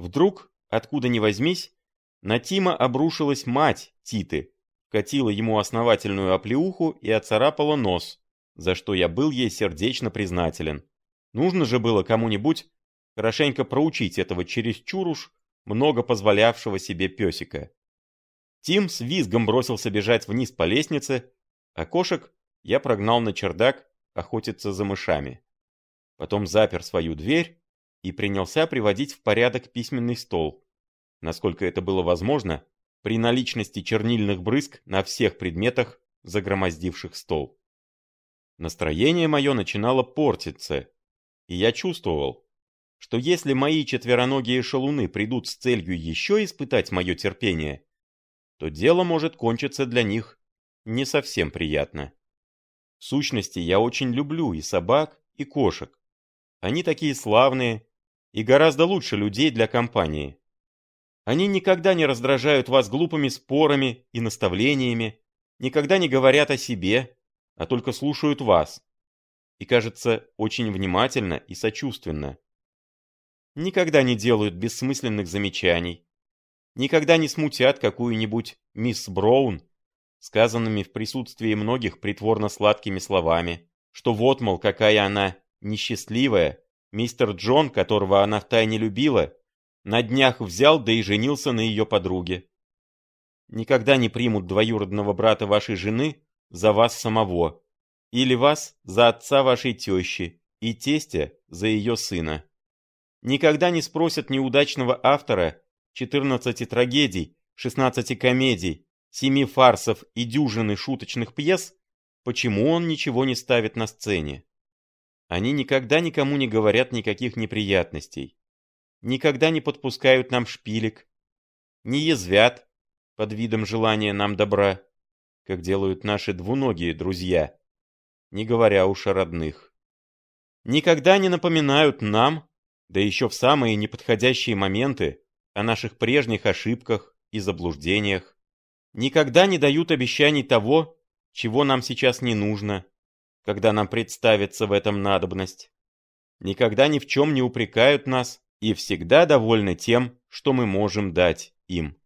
Вдруг, откуда ни возьмись, на Тима обрушилась мать Титы, катила ему основательную оплеуху и оцарапала нос, за что я был ей сердечно признателен. Нужно же было кому-нибудь хорошенько проучить этого чересчур уж много позволявшего себе песика. Тим с визгом бросился бежать вниз по лестнице, а кошек я прогнал на чердак охотиться за мышами. Потом запер свою дверь и принялся приводить в порядок письменный стол, насколько это было возможно, при наличности чернильных брызг на всех предметах, загромоздивших стол. Настроение мое начинало портиться, и я чувствовал, что если мои четвероногие шалуны придут с целью еще испытать мое терпение, то дело может кончиться для них не совсем приятно. В сущности, я очень люблю и собак, и кошек. Они такие славные и гораздо лучше людей для компании. Они никогда не раздражают вас глупыми спорами и наставлениями, никогда не говорят о себе, а только слушают вас. И, кажется, очень внимательно и сочувственно. Никогда не делают бессмысленных замечаний. Никогда не смутят какую-нибудь мисс Браун, сказанными в присутствии многих притворно сладкими словами, что вот, мол, какая она несчастливая, мистер Джон, которого она втайне любила, на днях взял да и женился на ее подруге. Никогда не примут двоюродного брата вашей жены за вас самого, или вас за отца вашей тещи, и тестя за ее сына. Никогда не спросят неудачного автора 14 трагедий, 16 комедий, 7 фарсов и дюжины шуточных пьес, почему он ничего не ставит на сцене. Они никогда никому не говорят никаких неприятностей, никогда не подпускают нам шпилек, не язвят под видом желания нам добра, как делают наши двуногие друзья, не говоря уж о родных. Никогда не напоминают нам, да еще в самые неподходящие моменты, о наших прежних ошибках и заблуждениях. Никогда не дают обещаний того, чего нам сейчас не нужно, когда нам представится в этом надобность. Никогда ни в чем не упрекают нас и всегда довольны тем, что мы можем дать им.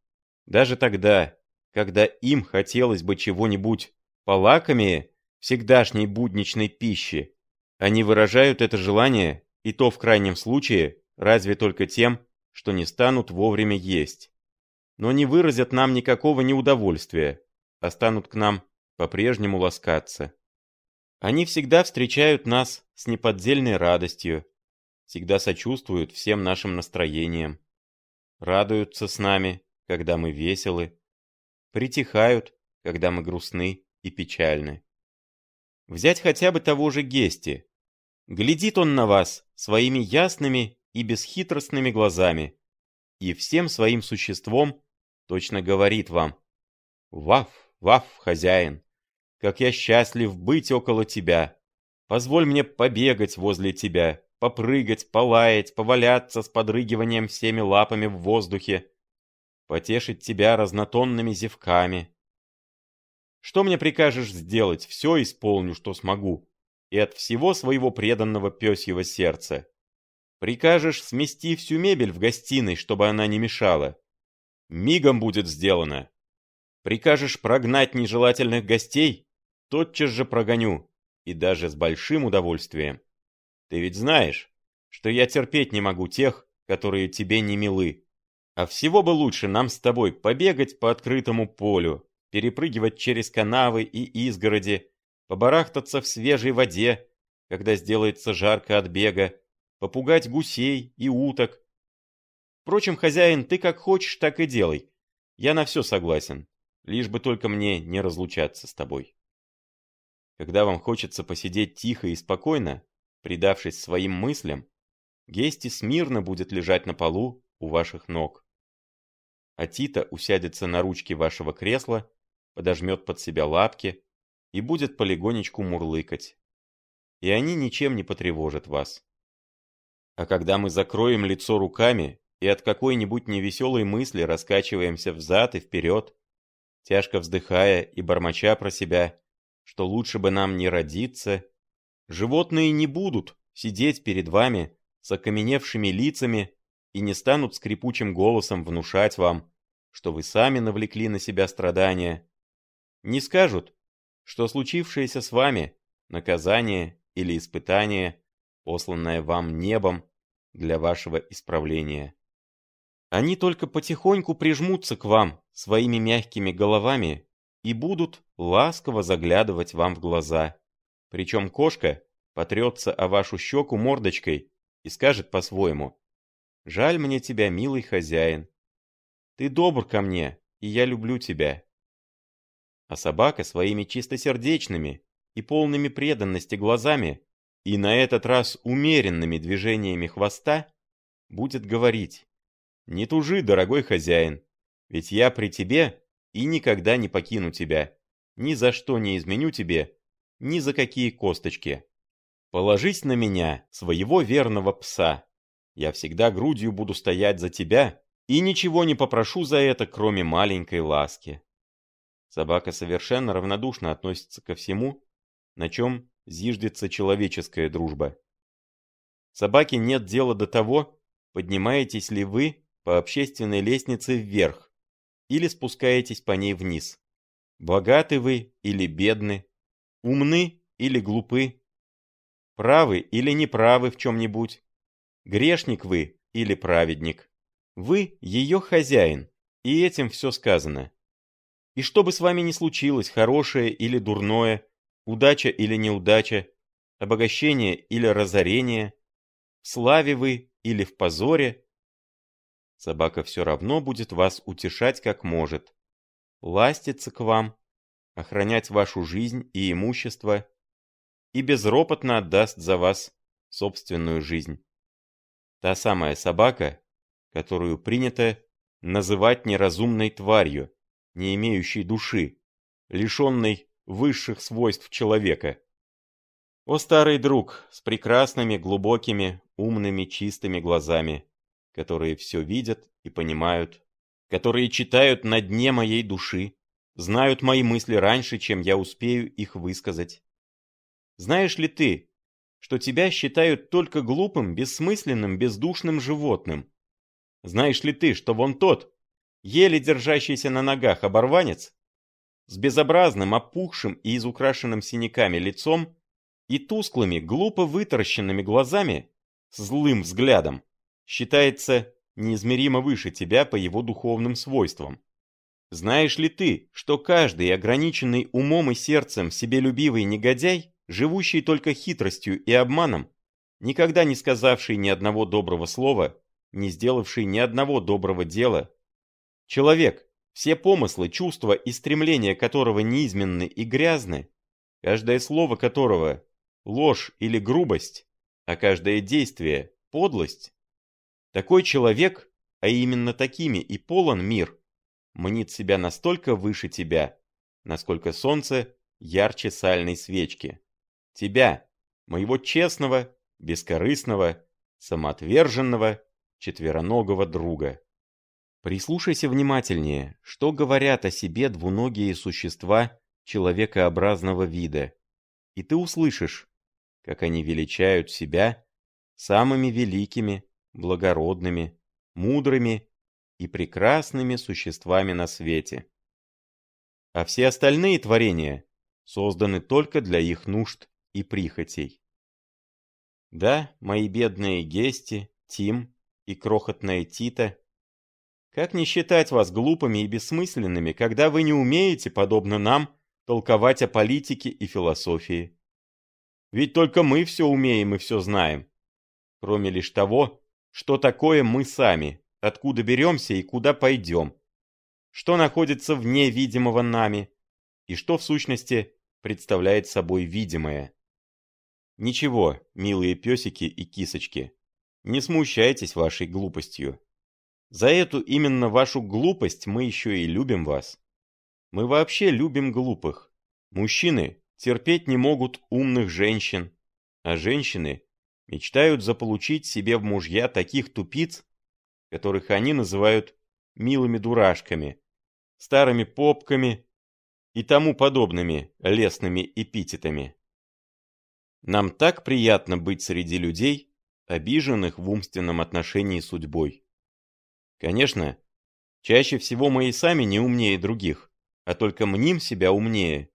Даже тогда, когда им хотелось бы чего-нибудь полакомее всегдашней будничной пищи, они выражают это желание, и то в крайнем случае, разве только тем, что не станут вовремя есть. Но не выразят нам никакого неудовольствия, а станут к нам по-прежнему ласкаться. Они всегда встречают нас с неподдельной радостью, всегда сочувствуют всем нашим настроениям, радуются с нами, когда мы веселы, притихают, когда мы грустны и печальны. Взять хотя бы того же Гести. Глядит он на вас своими ясными и бесхитростными глазами, и всем своим существом точно говорит вам «Ваф, ваф, хозяин, как я счастлив быть около тебя! Позволь мне побегать возле тебя, попрыгать, полаять, поваляться с подрыгиванием всеми лапами в воздухе, потешить тебя разнотонными зевками. Что мне прикажешь сделать, все исполню, что смогу, и от всего своего преданного пёсьего сердца. Прикажешь смести всю мебель в гостиной, чтобы она не мешала. Мигом будет сделано. Прикажешь прогнать нежелательных гостей, тотчас же прогоню, и даже с большим удовольствием. Ты ведь знаешь, что я терпеть не могу тех, которые тебе не милы. А всего бы лучше нам с тобой побегать по открытому полю, перепрыгивать через канавы и изгороди, побарахтаться в свежей воде, когда сделается жарко от бега, попугать гусей и уток. Впрочем, хозяин, ты как хочешь, так и делай. Я на все согласен, лишь бы только мне не разлучаться с тобой. Когда вам хочется посидеть тихо и спокойно, предавшись своим мыслям, Гести смирно будет лежать на полу у ваших ног. А Тита усядется на ручке вашего кресла, подожмет под себя лапки и будет полегонечку мурлыкать. И они ничем не потревожат вас. А когда мы закроем лицо руками и от какой-нибудь невеселой мысли раскачиваемся взад и вперед, тяжко вздыхая и бормоча про себя, что лучше бы нам не родиться, Животные не будут сидеть перед вами с окаменевшими лицами, и не станут скрипучим голосом внушать вам, что вы сами навлекли на себя страдания. Не скажут, что случившееся с вами – наказание или испытание, посланное вам небом для вашего исправления. Они только потихоньку прижмутся к вам своими мягкими головами и будут ласково заглядывать вам в глаза. Причем кошка потрется о вашу щеку мордочкой и скажет по-своему «Жаль мне тебя, милый хозяин. Ты добр ко мне, и я люблю тебя». А собака своими чистосердечными и полными преданности глазами и на этот раз умеренными движениями хвоста будет говорить «Не тужи, дорогой хозяин, ведь я при тебе и никогда не покину тебя, ни за что не изменю тебе, ни за какие косточки. Положись на меня, своего верного пса, я всегда грудью буду стоять за тебя и ничего не попрошу за это, кроме маленькой ласки. Собака совершенно равнодушно относится ко всему, на чем зиждется человеческая дружба. Собаке нет дела до того, поднимаетесь ли вы по общественной лестнице вверх или спускаетесь по ней вниз. Богаты вы или бедны, умны или глупы, правы или неправы в чем-нибудь, Грешник вы или праведник. Вы ее хозяин, и этим все сказано. И что бы с вами ни случилось, хорошее или дурное, удача или неудача, обогащение или разорение, в славе вы или в позоре, собака все равно будет вас утешать как может, ластиться к вам, охранять вашу жизнь и имущество и безропотно отдаст за вас собственную жизнь. Та самая собака, которую принято называть неразумной тварью, не имеющей души, лишенной высших свойств человека. О старый друг с прекрасными, глубокими, умными, чистыми глазами, которые все видят и понимают, которые читают на дне моей души, знают мои мысли раньше, чем я успею их высказать. Знаешь ли ты, что тебя считают только глупым, бессмысленным, бездушным животным. Знаешь ли ты, что вон тот, еле держащийся на ногах оборванец, с безобразным, опухшим и изукрашенным синяками лицом и тусклыми, глупо вытаращенными глазами, с злым взглядом, считается неизмеримо выше тебя по его духовным свойствам. Знаешь ли ты, что каждый ограниченный умом и сердцем себелюбивый негодяй живущий только хитростью и обманом, никогда не сказавший ни одного доброго слова, не сделавший ни одного доброго дела. Человек, все помыслы, чувства и стремления которого низменны и грязны, каждое слово которого – ложь или грубость, а каждое действие – подлость. Такой человек, а именно такими и полон мир, мнит себя настолько выше тебя, насколько солнце ярче сальной свечки. Тебя, моего честного, бескорыстного, самоотверженного, четвероногого друга. Прислушайся внимательнее, что говорят о себе двуногие существа человекообразного вида, и ты услышишь, как они величают себя самыми великими, благородными, мудрыми и прекрасными существами на свете. А все остальные творения созданы только для их нужд и прихотей. Да, мои бедные Гести, Тим и крохотная Тита, как не считать вас глупыми и бессмысленными, когда вы не умеете, подобно нам, толковать о политике и философии? Ведь только мы все умеем и все знаем, кроме лишь того, что такое мы сами, откуда беремся и куда пойдем, что находится вне видимого нами и что в сущности представляет собой видимое. Ничего, милые песики и кисочки, не смущайтесь вашей глупостью. За эту именно вашу глупость мы еще и любим вас. Мы вообще любим глупых. Мужчины терпеть не могут умных женщин, а женщины мечтают заполучить себе в мужья таких тупиц, которых они называют милыми дурашками, старыми попками и тому подобными лесными эпитетами. Нам так приятно быть среди людей, обиженных в умственном отношении судьбой. Конечно, чаще всего мы и сами не умнее других, а только мним себя умнее.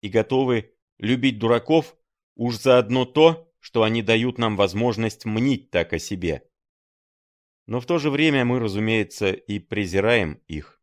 И готовы любить дураков уж за одно то, что они дают нам возможность мнить так о себе. Но в то же время мы, разумеется, и презираем их.